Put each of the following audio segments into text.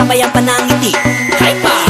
sabay ang panangiti Hype pa!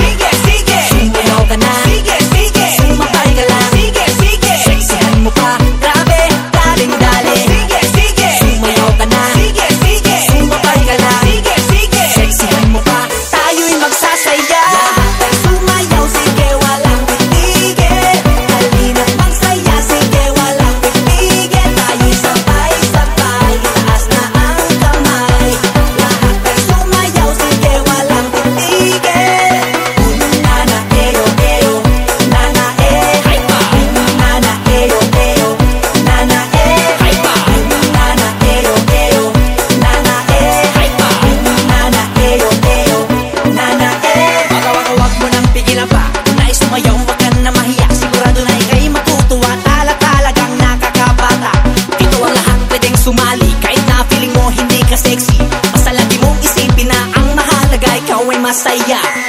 I say yeah.